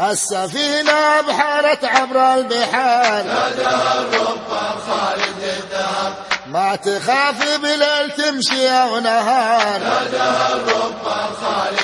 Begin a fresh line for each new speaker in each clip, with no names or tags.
السفينة بحرت عبر البحار
خالد الدهر
ما تخاف بليل تمشي أو نهار.
الربان خالد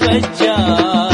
فجار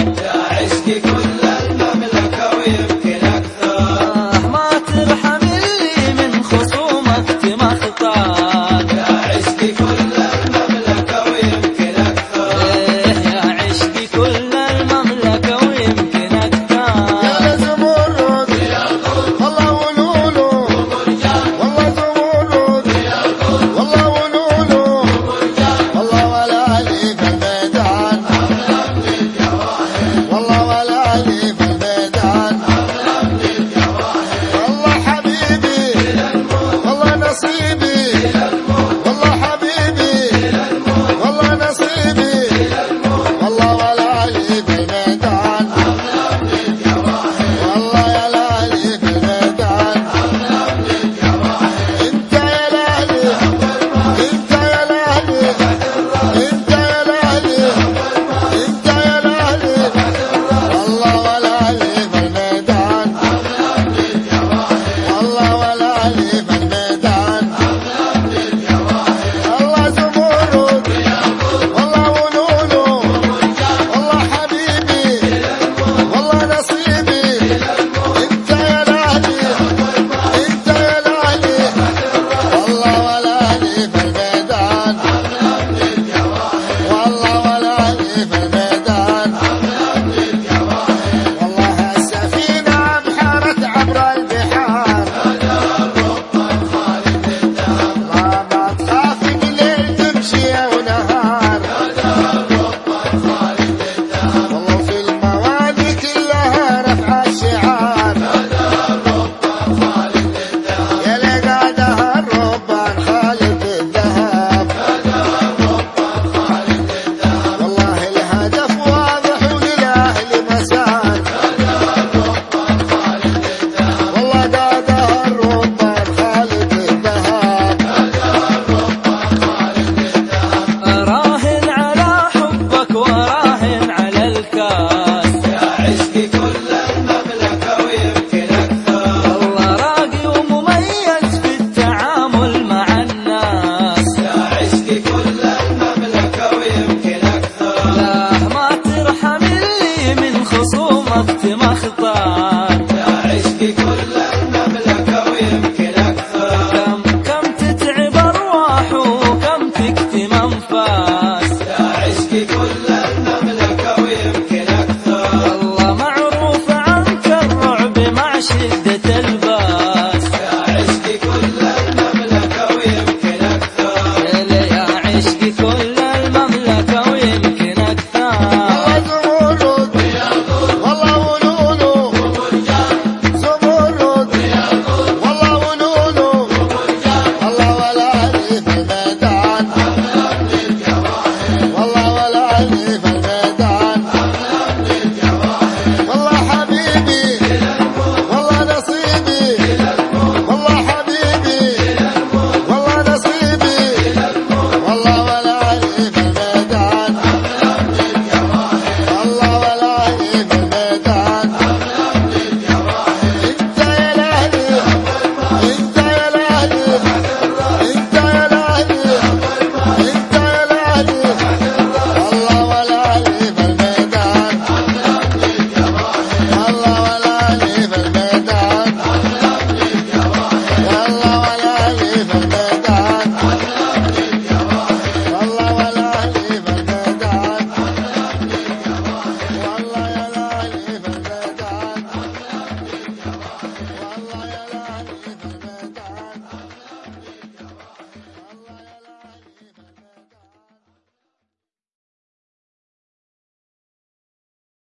Yeah.